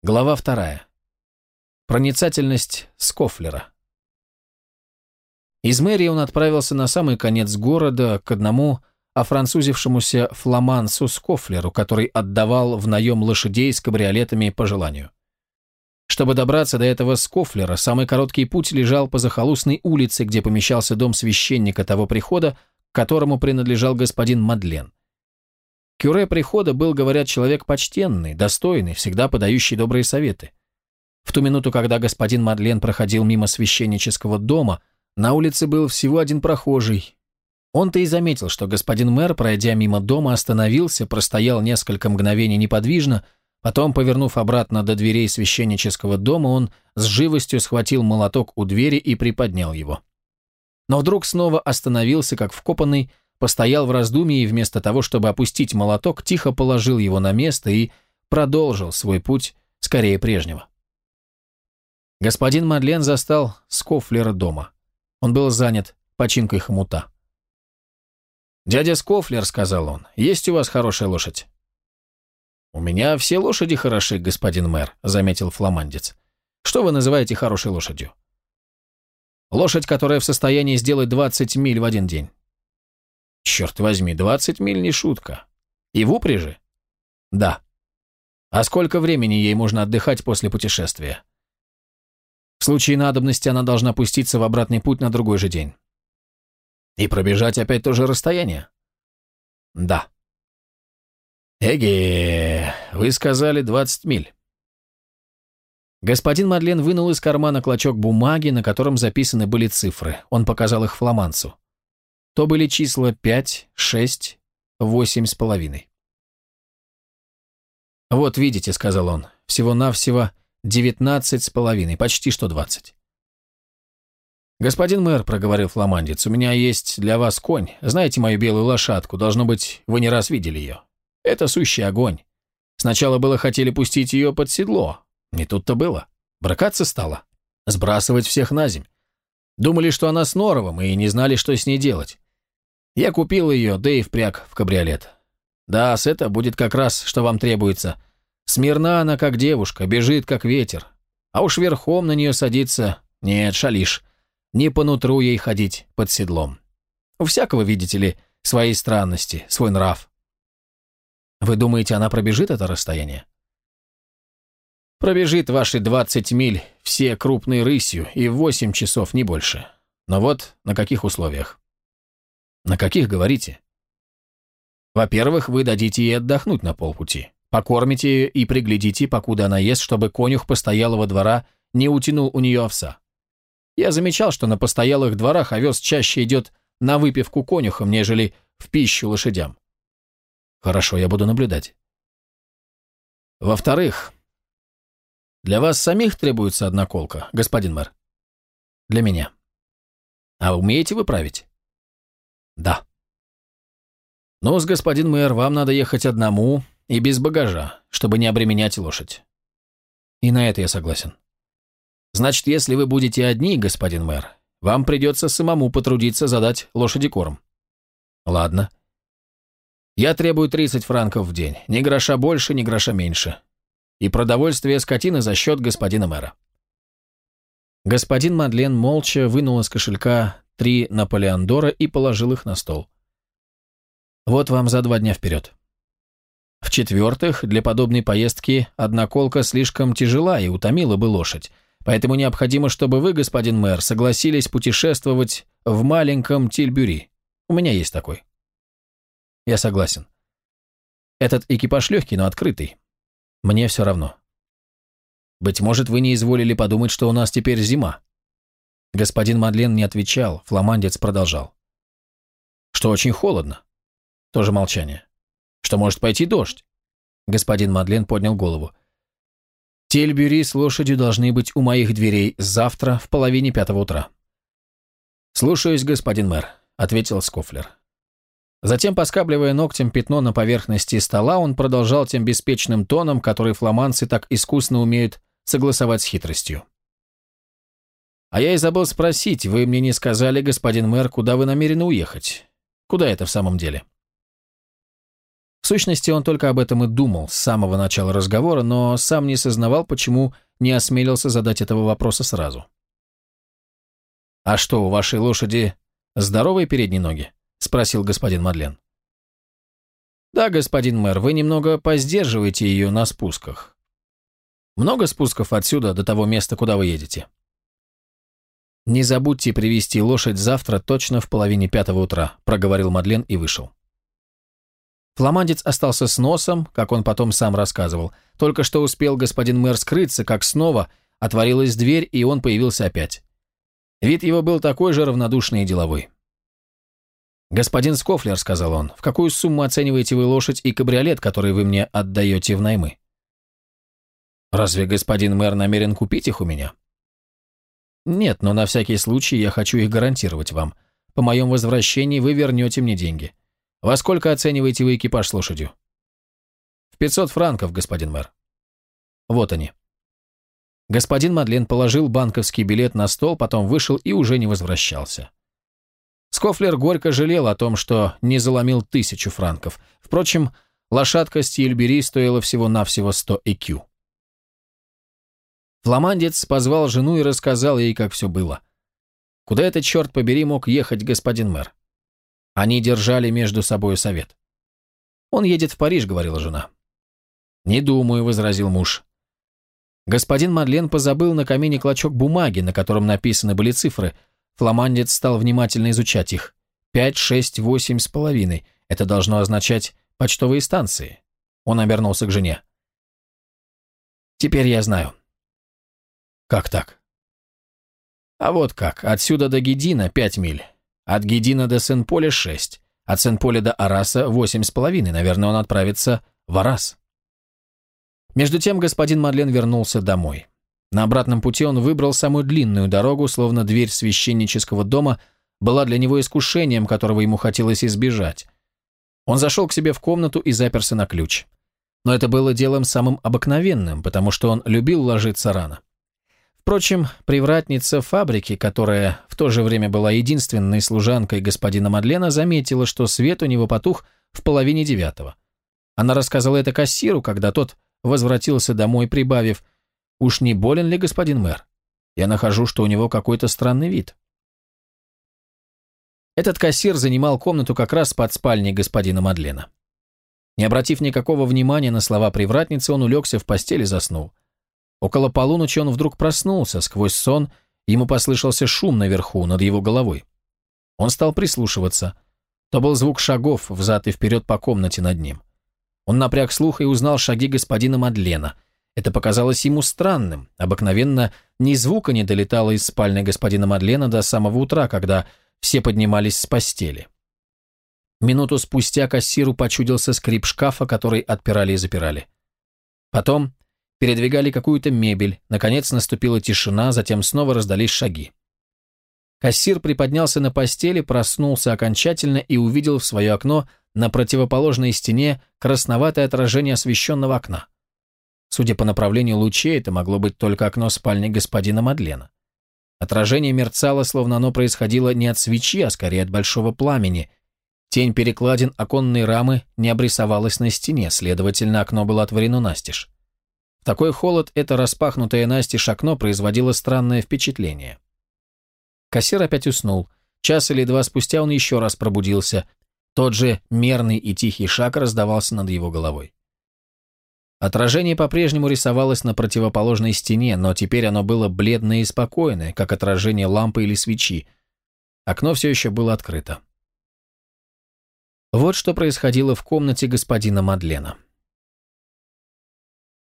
Глава вторая. Проницательность Скофлера. Из мэрии он отправился на самый конец города к одному офранцузившемуся фламансу Скофлеру, который отдавал в наем лошадей с кабриолетами по желанию. Чтобы добраться до этого Скофлера, самый короткий путь лежал по захолустной улице, где помещался дом священника того прихода, которому принадлежал господин Мадлен. Кюре прихода был, говорят, человек почтенный, достойный, всегда подающий добрые советы. В ту минуту, когда господин Мадлен проходил мимо священнического дома, на улице был всего один прохожий. Он-то и заметил, что господин мэр, пройдя мимо дома, остановился, простоял несколько мгновений неподвижно, потом, повернув обратно до дверей священнического дома, он с живостью схватил молоток у двери и приподнял его. Но вдруг снова остановился, как вкопанный, постоял в раздумье и вместо того, чтобы опустить молоток, тихо положил его на место и продолжил свой путь скорее прежнего. Господин Мадлен застал Скофлера дома. Он был занят починкой хомута. «Дядя Скофлер», — сказал он, — «есть у вас хорошая лошадь?» «У меня все лошади хороши, господин мэр», — заметил фламандец. «Что вы называете хорошей лошадью?» «Лошадь, которая в состоянии сделать 20 миль в один день». Черт возьми, 20 миль не шутка. И в упряжи? Да. А сколько времени ей можно отдыхать после путешествия? В случае надобности она должна пуститься в обратный путь на другой же день. И пробежать опять то же расстояние? Да. Эге, вы сказали 20 миль. Господин Мадлен вынул из кармана клочок бумаги, на котором записаны были цифры. Он показал их фламанцу то были числа 5, 6, 8 с половиной. «Вот видите», — сказал он, — «всего-навсего 19 с половиной, почти что 20». «Господин мэр», — проговорил фламандец, — «у меня есть для вас конь. Знаете мою белую лошадку? Должно быть, вы не раз видели ее. Это сущий огонь. Сначала было хотели пустить ее под седло. Не тут-то было. Бракаться стало. Сбрасывать всех на земь. Думали, что она с норовом, и не знали, что с ней делать. Я купил ее, да и впряг в кабриолет. Да, с это будет как раз, что вам требуется. Смирна она, как девушка, бежит, как ветер. А уж верхом на нее садиться... Нет, шалишь. Не по нутру ей ходить под седлом. У всякого, видите ли, свои странности, свой нрав. Вы думаете, она пробежит это расстояние? Пробежит ваши 20 миль все крупной рысью и в 8 часов, не больше. Но вот на каких условиях. На каких, говорите? Во-первых, вы дадите ей отдохнуть на полпути. Покормите ее и приглядите, покуда она ест, чтобы конюх постоялого двора не утянул у нее овса. Я замечал, что на постоялых дворах овес чаще идет на выпивку конюхам, нежели в пищу лошадям. Хорошо, я буду наблюдать. Во-вторых, для вас самих требуется одна колка, господин мэр. Для меня. А умеете вы править? Да. Ну, с господин мэр, вам надо ехать одному и без багажа, чтобы не обременять лошадь. И на это я согласен. Значит, если вы будете одни, господин мэр, вам придется самому потрудиться задать лошади корм. Ладно. Я требую 30 франков в день. Ни гроша больше, ни гроша меньше. И продовольствие скотины за счет господина мэра. Господин Мадлен молча вынул из кошелька три Наполеондора и положил их на стол. Вот вам за два дня вперед. В-четвертых, для подобной поездки одна колка слишком тяжела и утомила бы лошадь, поэтому необходимо, чтобы вы, господин мэр, согласились путешествовать в маленьком Тильбюри. У меня есть такой. Я согласен. Этот экипаж легкий, но открытый. Мне все равно. Быть может, вы не изволили подумать, что у нас теперь зима. Господин Мадлен не отвечал, фламандец продолжал. Что очень холодно. Тоже молчание. Что может пойти дождь. Господин Мадлен поднял голову. Тельбюри с лошадью должны быть у моих дверей завтра в половине пятого утра. «Слушаюсь, господин мэр», — ответил Скофлер. Затем, поскабливая ногтем пятно на поверхности стола, он продолжал тем беспечным тоном, который фламандцы так искусно умеют согласовать с хитростью. А я и забыл спросить, вы мне не сказали, господин мэр, куда вы намерены уехать? Куда это в самом деле? В сущности, он только об этом и думал с самого начала разговора, но сам не сознавал, почему не осмелился задать этого вопроса сразу. «А что, у вашей лошади здоровые передние ноги?» – спросил господин Мадлен. «Да, господин мэр, вы немного поздерживаете ее на спусках. Много спусков отсюда до того места, куда вы едете?» «Не забудьте привести лошадь завтра точно в половине пятого утра», – проговорил Мадлен и вышел. Фламандец остался с носом, как он потом сам рассказывал. Только что успел господин мэр скрыться, как снова отворилась дверь, и он появился опять. Вид его был такой же равнодушный и деловой. «Господин Скофлер», — сказал он, — «в какую сумму оцениваете вы лошадь и кабриолет, который вы мне отдаете в наймы?» «Разве господин мэр намерен купить их у меня?» «Нет, но на всякий случай я хочу их гарантировать вам. По моем возвращении вы вернете мне деньги. Во сколько оцениваете вы экипаж с лошадью?» «В 500 франков, господин мэр». «Вот они». Господин Мадлен положил банковский билет на стол, потом вышел и уже не возвращался. Скофлер горько жалел о том, что не заломил тысячу франков. Впрочем, лошадка Стильбери стоила всего-навсего 100 ЭКЮ. Фламандец позвал жену и рассказал ей, как все было. Куда это, черт побери, мог ехать господин мэр? Они держали между собой совет. «Он едет в Париж», — говорила жена. «Не думаю», — возразил муж. Господин Мадлен позабыл на камине клочок бумаги, на котором написаны были цифры. Фламандец стал внимательно изучать их. Пять, шесть, восемь с половиной. Это должно означать почтовые станции. Он обернулся к жене. «Теперь я знаю». «Как так?» «А вот как. Отсюда до Гедина пять миль. От Гедина до Сен-Поля шесть. От Сен-Поля до Араса восемь с половиной. Наверное, он отправится в Арас». Между тем господин Мадлен вернулся домой. На обратном пути он выбрал самую длинную дорогу, словно дверь священнического дома была для него искушением, которого ему хотелось избежать. Он зашел к себе в комнату и заперся на ключ. Но это было делом самым обыкновенным, потому что он любил ложиться рано. Впрочем, привратница фабрики, которая в то же время была единственной служанкой господина Мадлена, заметила, что свет у него потух в половине девятого. Она рассказала это кассиру, когда тот возвратился домой, прибавив «Уж не болен ли господин мэр? Я нахожу, что у него какой-то странный вид». Этот кассир занимал комнату как раз под спальней господина Мадлена. Не обратив никакого внимания на слова привратницы, он улегся в постели и заснул. Около полуночи он вдруг проснулся, сквозь сон ему послышался шум наверху, над его головой. Он стал прислушиваться. То был звук шагов взад и вперед по комнате над ним. Он напряг слух и узнал шаги господина Мадлена. Это показалось ему странным. Обыкновенно ни звука не долетало из спальни господина Мадлена до самого утра, когда все поднимались с постели. Минуту спустя кассиру почудился скрип шкафа, который отпирали и запирали. Потом передвигали какую-то мебель, наконец наступила тишина, затем снова раздались шаги. Кассир приподнялся на постели, проснулся окончательно и увидел в свое окно на противоположной стене красноватое отражение освещенного окна. Судя по направлению лучей, это могло быть только окно спальни господина Мадлена. Отражение мерцало, словно оно происходило не от свечи, а скорее от большого пламени. Тень перекладин оконной рамы не обрисовалась на стене, следовательно, окно было отворено настежь. Такой холод это распахнутое настежь окно производило странное впечатление. Кассир опять уснул. Час или два спустя он еще раз пробудился. Тот же мерный и тихий шаг раздавался над его головой. Отражение по-прежнему рисовалось на противоположной стене, но теперь оно было бледное и спокойное, как отражение лампы или свечи. Окно все еще было открыто. Вот что происходило в комнате господина Мадлена.